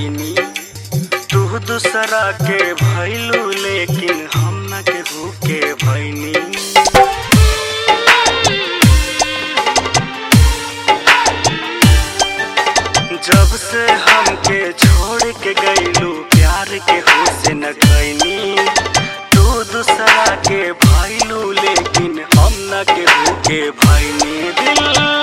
गईनी तू दूसरा के भैलू, लेकिन हम न के रुके भैनी। जब से हमके छोड़ के गईलू, प्यार के होश न खैनी। तू दूसरा के भैलू, लेकिन हम न के होके भैनी। दिल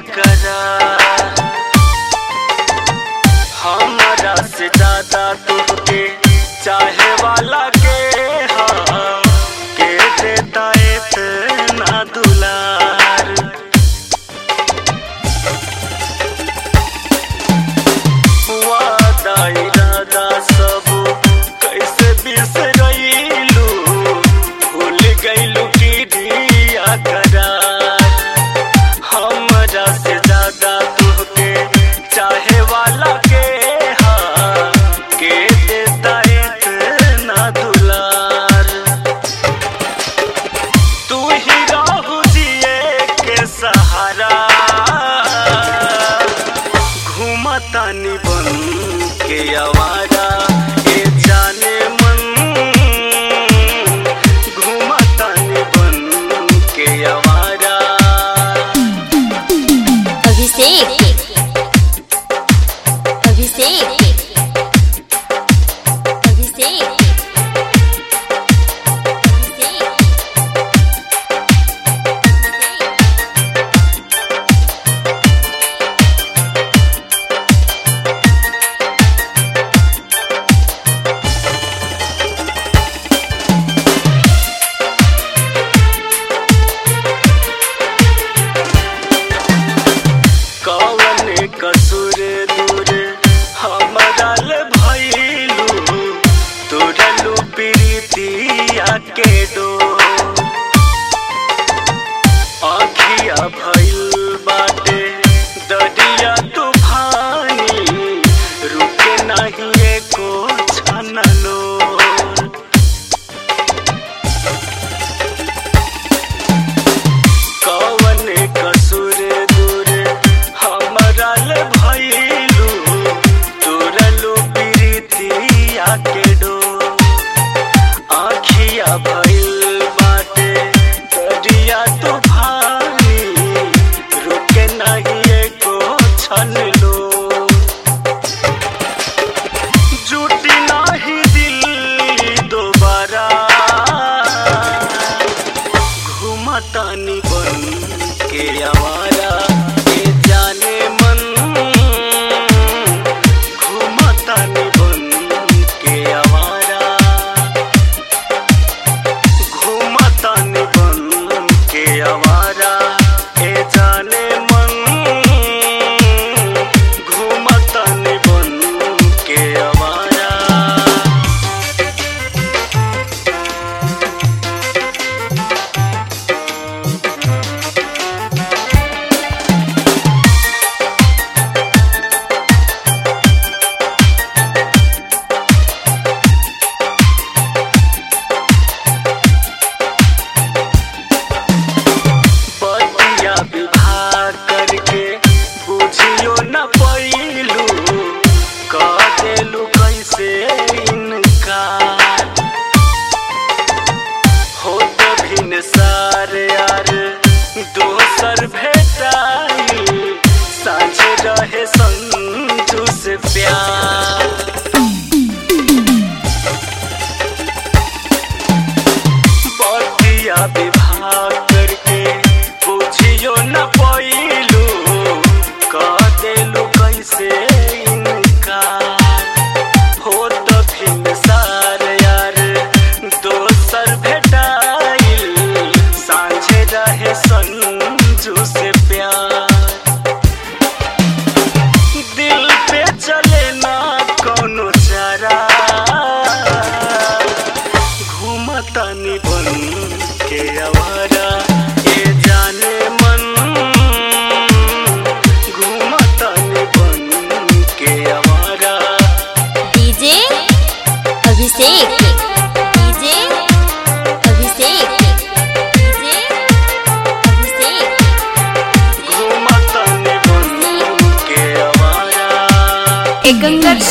करा 行。आखिया देलू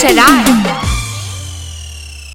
शरार